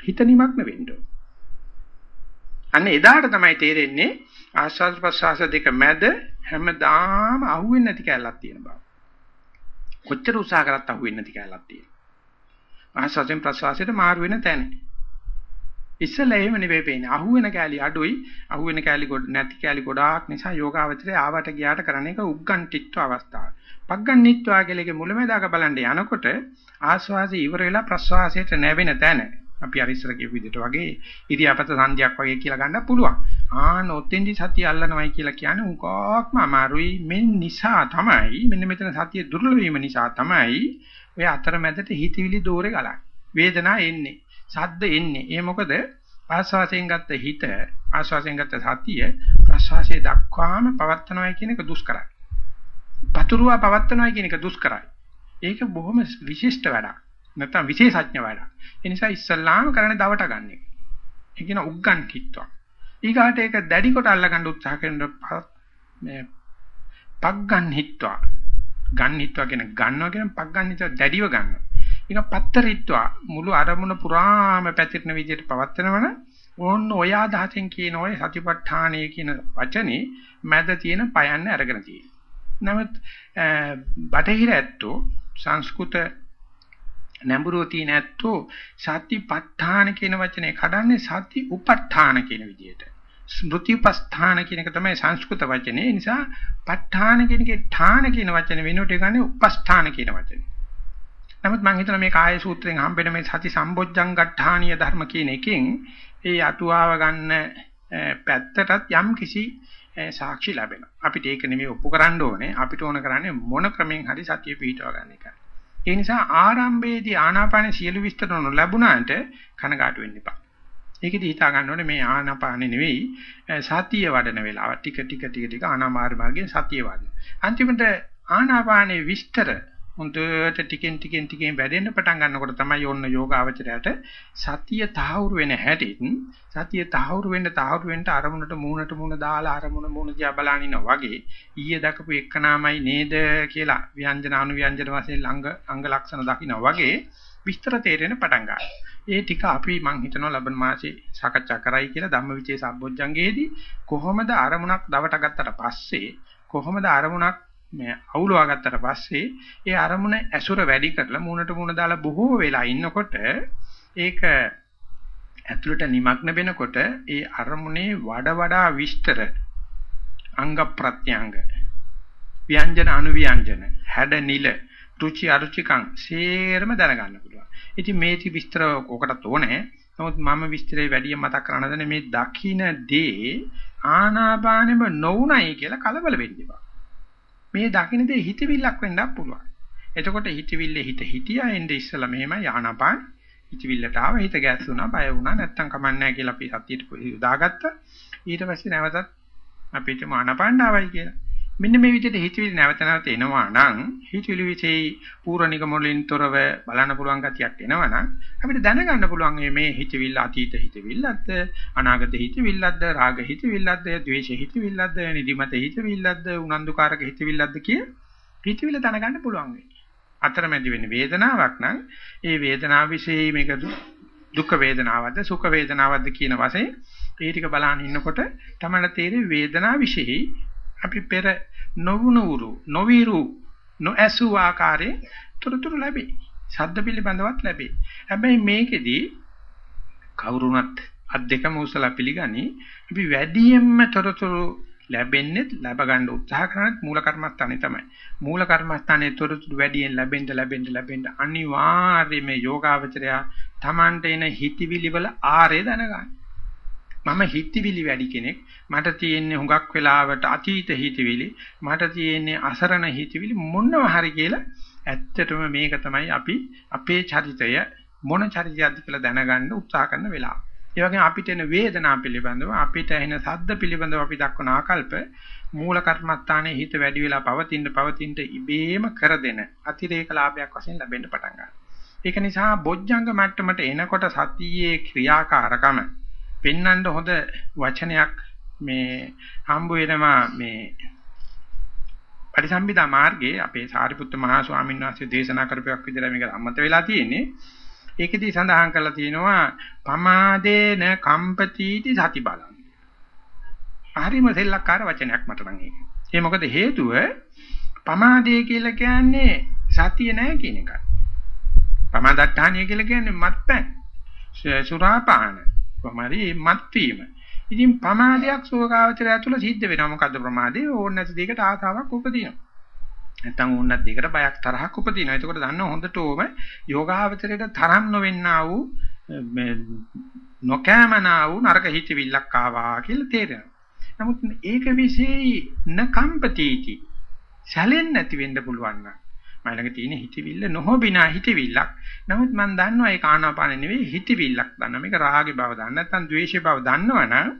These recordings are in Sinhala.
හිත නිමග්න වෙන්න අන්න එදාට තමයි තේරෙන්නේ ආස්වාද ප්‍රසආස දෙක මැද හැමදාම අහුවෙන්නේ නැති කැලලක් තියෙන බව. කොච්චර උත්සාහ කරත් අහුවෙන්නේ නැති කැලලක් තියෙනවා. ආස්වාදෙන් ප්‍රසආසයට මාරු වෙන තැන. ඉස්සෙල්ලා එහෙම නෙවෙයි පේන්නේ. අහුවෙන කැලි අඩුයි. අහුවෙන කැලි නැති කැලි ගොඩාක් නිසා යෝගාවචරය ආවට ගියාට කරන එක උග්ගන්ටිත්ව අවස්ථාව. පග්ගන්නිත්වා කියලා එකේ මුලමෙදාක බලන්න යනකොට ආස්වාසය ඉවර වෙලා ප්‍රස්වාසයට නැවෙන තැන අපි අර ඉස්සර කියපු විදිහට වගේ ඉරියාපත සංධියක් වගේ කියලා ගන්න පුළුවන්. ආන ඔතෙන්දි සතිය අල්ලනවයි කියලා කියන්නේ උන්කක්ම අමාරුයි. මේ නිසා තමයි මෙන්න මෙතන සතිය දුර්වල වීම නිසා තමයි ඔය අතරමැදට හිතවිලි දෝරේ ගලන්නේ. වේදනා එන්නේ. සද්ද එන්නේ. ඒ මොකද ආස්වාසයෙන් ගත්ත හිත ආස්වාසයෙන් ගත්ත සතිය ප්‍රසවාසයේ දක්වාම පවත්නවායි කියන එක දුෂ්කරයි. පතුරුවා පවත්නවායි කියන එක දුෂ්කරයි. ඒක බොහොම විශිෂ්ට වැඩක්. නැත්නම් විශේෂඥ වැඩක්. ඒ නිසා ඉස්සල්ලාම කරන්නේ දවට ගන්න එක. ඒ කියන උග්ගන් කිත්වා. ඊගාට ඒක දැඩි කොට අල්ලගන්න උත්සාහ කරන මේ පග්ගන් හිට්වා. ගන්න හිට්වා කියන ගන්නවා කියන පග්ගන් හිටවා දැඩිව ගන්නවා. ඒක පත්තරිත්වා මුළු අරමුණ පුරාම පැතිරෙන විදිහට පවත්නවන ඕන්න ඔය අදහසෙන් කියන ඔය සතිපට්ඨානය කියන වචනේ මැද තියෙන පයන්න අරගෙන තියෙනවා. නමුත් බටහිර ඇත්තෝ සංස්කෘත නැඹුරුව තියෙන ඇත්තෝ සතිපට්ඨාන කියන වචනේ කඩන්නේ සති උපට්ඨාන කියන විදිහට. ස්මෘතිපස්ථාන කියන එක තමයි සංස්කෘත වචනේ. ඒ නිසා ප ဋ ාණ කියන එකේ ඨාන කියන වචනේ වෙනුවට ගන්නේ උපස්ථාන කියන වචනේ. නමුත් මම හිතනවා මේ කාය සූත්‍රයෙන් හම්බෙන මේ සති සම්බොජ්ජං ගට්ඨානීය ධර්ම කියන එකෙන් ඒ අටුවාව ගන්න පැත්තටත් යම් කිසි සාක්ෂි ලැබෙනවා. අපිට ඒක නෙමෙයි ඔප්පු කරන්න ඕනේ. අපිට ඕන කරන්නේ මොන ක්‍රමෙන් හරි සතිය පිහිටව ගන්න එකයි. ඒ නිසා ආරම්භයේදී ආනාපාන සියලු විස්තර නොලැබුණාට කනගාටු වෙන්න එපා. ඒකෙදි හිතා ගන්න ඕනේ මේ ආනාපානෙ නෙවෙයි සතිය වඩන වෙලාව. ටික ටික ටික ටික ආනාමාර මාර්ගයෙන් සතිය වඩන. අන්තිමට ආනාපානේ විස්තර හොඳට ටිකෙන් ටිකෙන් ටිකෙන් වැඩෙන්න පටන් ගන්නකොට තමයි යොන්න යෝගාවචරයට සතිය තහවුරු වෙන හැටිත් සතිය තහවුරු වෙන්න තහවුරු වෙන්න අරමුණට මූණට මූණ දාලා අරමුණ මූණ දිහා බලන ඉන්නා වගේ ඊයේ දකපු එකනාමයි නේද කියලා ව්‍යංජන අනුව්‍යංජන වශයෙන් ළඟ අංග ලක්ෂණ දකින්න වගේ විස්තර තේරෙන පටන් ගන්නවා. ඒ ටික අපි මං හිතනවා ලබන මාසේ සාකච්ඡා කරයි කියලා ධම්මවිචේ සම්බොජ්ජංගේදී කොහොමද අරමුණක් දවට ගත්තට පස්සේ කොහොමද අරමුණක් මේ අවුලවා ගත්තට පස්සේ ඒ අරමුණ ඇසුර වැඩි කරලා මූණට මූණ දාලා බොහෝ වෙලා ඉන්නකොට ඒක ඇතුළට নিমগ্ন වෙනකොට ඒ අරමුණේ වඩා වඩා විස්තර අංග ප්‍රත්‍යංග ව්‍යංජන අනුව්‍යංජන හැඩ නිල රුචි අරුචිකං සේරම දැනගන්න පුළුවන්. ඉතින් මේටි විස්තර ඔකටත් ඕනේ. නමුත් මම විස්තරේ වැඩි මතක් කරන්න මේ දකින්න දේ ආනාපානෙම නොඋනයි කියලා කලබල වෙන්න එපා. මේ දකින්න දේ හිතවිල්ලක් වෙන්නත් පුළුවන්. එතකොට හිතවිල්ලේ හිත හිතියා එන්නේ ඉස්සලා මෙහෙමයි ආනපාන හිතවිල්ලට ආව හිත ගැස්සුණා බය වුණා නැත්තම් කමන්නේ කියලා අපි සතියට දාගත්තා. ඊට පස්සේ නැවතත් අපිට ආනපාන ආවයි කියලා. මෙන්න මේ විදිහට හිතවිලි නැවත නැවත එනවා නම් හිතවිලි විශේෂයි පූර්ණික මොළින් තොරව බලන්න පුළුවන් ගතියක් එනවා නම් අපිට දැනගන්න පුළුවන් මේ හිතවිල්ල අතීත හිතවිල්ලක්ද අනාගත හිතවිල්ලක්ද රාග හිතවිල්ලක්ද ද්වේෂ හිතවිල්ලක්ද නිදිමත හිතවිල්ලක්ද උනන්දුකාරක හිතවිල්ලක්ද කිය හිතවිල්ල දැනගන්න පුළුවන් වෙයි අතරමැදි වෙන වේදනාවක් නම් ඒ වේදනාව વિશે මේක දුක් වේදනාවක්ද සුඛ වේදනාවක්ද කියන වශයෙන් ඒ ටික බලන ඉන්නකොට තමයි තේරෙන්නේ වේදනාව વિશે අපි පෙර නොවුණුරු නොවිරු නොඇසු ආකාරයේ තොරතුරු ලැබේ. ශබ්ද පිළිබඳවත් ලැබේ. හැබැයි මේකෙදී කවුරුණත් අත් දෙකම උසලා පිළිගනි අපි වැඩියෙන්ම තොරතුරු ලැබෙන්නේ ලැබ ගන්න උත්සාහ කරනත් මූල කර්මස්ථානේ තමයි. මූල කර්මස්ථානේ තොරතුරු වැඩියෙන් ලැබෙන්න ලැබෙන්න ලැබෙන්න අනිවාර්යයෙන්ම යෝගාවචරය Tamante එන හිතවිලි වල ආරේ දැනගන්න. මම හිතවිලි වැඩි කෙනෙක් මට තියෙන්නේ හුඟක් වෙලාවට අතීත හිතවිලි මට තියෙන්නේ අසරණ හිතවිලි මොනවා හරි කියලා ඇත්තටම මේක තමයි අපි අපේ චරිතය මොන චරිතයක්ද කියලා දැනගන්න උත්සාහ කරන වෙලාව. ඒ වගේම අපිට එන වේදනා පිළිබඳව අපිට එන සද්ද පිළිබඳව අපි දක්වන ආකල්ප මූල කර්මස්ථානයේ හිත වැඩි වෙලා පවතින පවතින ඉබේම කර දෙන අතිරේක ලාභයක් වශයෙන් ලැබෙන්න පටන් ගන්නවා. ඒක නිසා බොජ්ජංග මට්ටමට එනකොට සතියේ ක්‍රියාකාරකම පෙන්වන්න හොඳ වචනයක් මේ හම්බ වෙනවා මේ පරිසම්පදා මාර්ගයේ අපේ සාරිපුත්ත මහා ස්වාමීන් වහන්සේ දේශනා කරපුවක් විදිහට මේක අමත වෙලා තියෙන්නේ ඒකෙදී සඳහන් කරලා තියෙනවා පමාදේන කම්පතිටි සති බලං. හරිම සෙල්ලක්කාර වචනයක් මට නම් ඒක. ඒ මොකද හේතුව පමාදේ කියලා කියන්නේ සතිය නැහැ කියන එකයි. පමාදට්ඨානිය කියලා කියන්නේ මත්පැන්. සුරාපාන. කොහමරි මත්වීම. ඉතින් ප්‍රමාදයක් සෝකාවචරය තුළ සිද්ධ වෙනවා. මොකද්ද ප්‍රමාදේ? ඕන නැති දෙයකට ආසාවක් උපදිනවා. නැත්තම් ඕන නැති දෙයකට බයක් තරහක් උපදිනවා. එතකොට දන්නවා හොඳටම යෝගාවචරයට තරම් නොවෙන්නා වූ මේ නොකෑමනා වූ නරක හිතවිල්ලක් ආවා කියලා තේරෙනවා. නමුත් ඒක විශේෂයි නකම්පතිටි. සැලෙන්නේ නැති වෙන්න පුළුවන් නම් මම ළඟ තියෙන හිතවිල්ල නොහොබිනා හිතවිල්ලක්. නමුත් මම දන්නවා ඒක ආනාපාන නෙවෙයි හිතවිල්ලක් දන්නවා. මේක රාගේ බව දන්න නැත්නම් ද්වේෂේ බව දන්නවනම්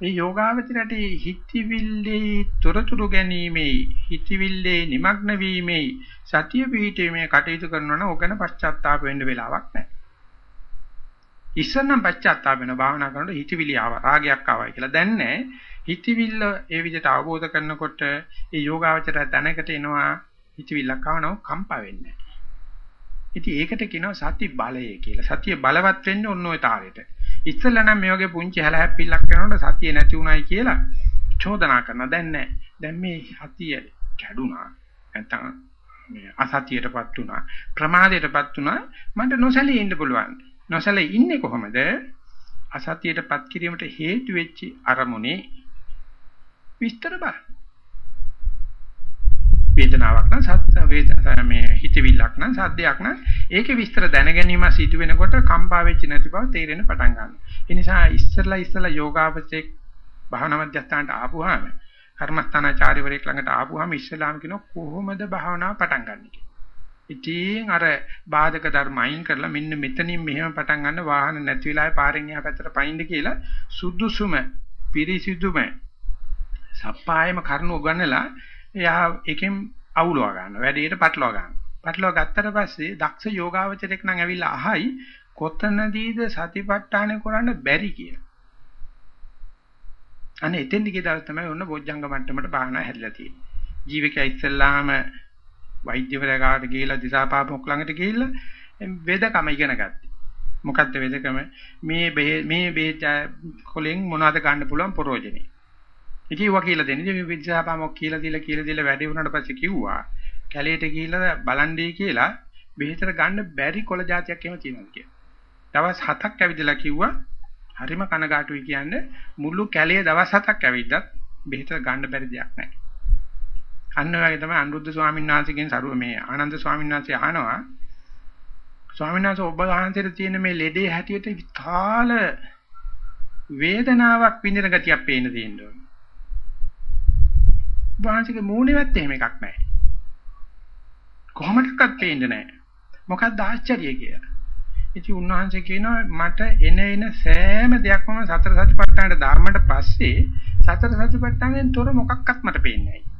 මේ යෝගාවචරයට හිතවිල්ලේ තොරතුරු ගැනීමේ හිතවිල්ලේ নিমগ্ন වීමේ සතිය පිහිටීමේ කටයුතු කරනවා නම් ඕකන පශ්චාත්තාප වෙන්න වෙලාවක් නැහැ. ඉස්සනම් පශ්චාත්තාප වෙන භාවනා කරනකොට හිතවිලි ආවා රාගයක් ආවයි කියලා දැන් නැහැ. හිතවිල්ල ඒ විදිහට අවබෝධ කරනකොට ඒ යෝගාවචරය තැනකට එනවා හිතවිල්ලක් ආවනව කම්පා වෙන්නේ නැහැ. ඉතින් ඒකට කියනවා සති බලය කියලා. සතිය බලවත් වෙන්නේ ඔන්න ඔය තාලෙට. ඉස්සෙල්ලා නම් මේ වගේ පුංචි හැලහැප්පිල්ලක් කරනකොට සතිය නැති උනායි කියලා චෝදනා කරනවා. දැන් නැහැ. දැන් මේ සතිය කැඩුනා. නැත්තම් මේ අසතියටපත් උනා. ප්‍රමාදයටපත් උනා. මට නොසැලී ඉන්න පුළුවන්. නොසැලී ඉන්නේ කොහොමද? අසතියටපත් කිරීමට හේතු වෙච්ච අරමුණේ විස්තර බලන්න. වේදනාවක් නම් සත්‍ය වේදනා මේ හිතවිල්ලක් නම් සද්දයක් නම් ඒකේ විස්තර දැන ගැනීම සිදු වෙනකොට කම්පා වෙච්ච නැති බව තේරෙන්න පටන් ගන්නවා. ඒ නිසා ඉස්සරලා ඉස්සරලා යෝගාවචේ භාවනා මධ්‍යස්ථානට ආපුවාම කර්මස්ථානාචාර්යවරයෙක් ළඟට ආපුවාම ඉස්සලාම කියන කොහොමද භාවනාව පටන් ගන්නෙ කියලා. ඉතින් අර බාධක ධර්ම අයින් කරලා මෙන්න මෙතනින් මෙහෙම පටන් ගන්න වාහන නැති වෙලාවේ පාරෙන් එහා පැත්තට පයින්ද කියලා සුදුසුම පිරිසිදුම සප්පායම කරුණු උගන්නලා එයා එකෙන් අවුලව ගන්නවා. වැඩේට පටලවා ගන්නවා. පටලවා ගත්තට පස්සේ දක්ෂ යෝගාවචරයක් නම් ඇවිල්ලා අහයි කොතනදීද සතිපට්ඨාන කරන්න බැරි කියලා. අනේ එතෙන්දි කියලා තමයි ඔන්න බොජ්ජංග මට්ටමට බාහනා හැදලා තියෙන්නේ. ජීවිකය ඉස්සල්ලාම වෛද්‍යවරයා ගාවට ගිහිල්ලා දිසාපාපොක් ළඟට ගිහිල්ලා වේදකම ඉගෙන ගත්තා. මොකද්ද වේදකම? මේ මේ බේත කොලෙන් මොනවද ගන්න පුළුවන් ප්‍රෝජනේ. ඉතින් ඒවා කියලා දෙන්නේ මේ විද්‍යාපාමොක් කියලා දීලා කියලා දීලා වැඩි වුණාට පස්සේ කිව්වා කැලේට ගිහිල්ලා බලන්නේ කියලා බෙහෙතර ගන්න බැරි කොළ జాතියක් එහෙම තියෙනවා කියලා. දවස් 7ක් ඇවිදලා කිව්වා හරිම කනගාටුයි කියන්නේ මුළු කැලේ දවස් 7ක් ඇවිද්දත් බෙහෙතර ගන්න බැරි දෙයක් නැහැ. අන්න වගේ තමයි අනුරුද්ධ ස්වාමීන් වහන්සේගෙන් සරුව මේ ආනන්ද ස්වාමීන් වහන්සේ අහනවා ස්වාමීන් වහන්සේ ඔබ වහන්සේට තියෙන මේ ලෙඩේ හැටියට විතාල වේදනාවක් විඳින ගතියක් පේන තියෙනවා. වහන්සේගේ මූණේවත් එහෙම එකක් නැහැ. කොහොමදක්වත් පේන්නේ නැහැ. මොකක්ද ආශ්චර්යය කියලා. ඉතින් උන්වහන්සේ කියනවා මට එන එන සෑම දෙයක්ම සතර සතිපට්ඨානට ධර්මයට පස්සේ සතර සතිපට්ඨානෙන් තොර මොකක්වත් මට පේන්නේ නැහැ.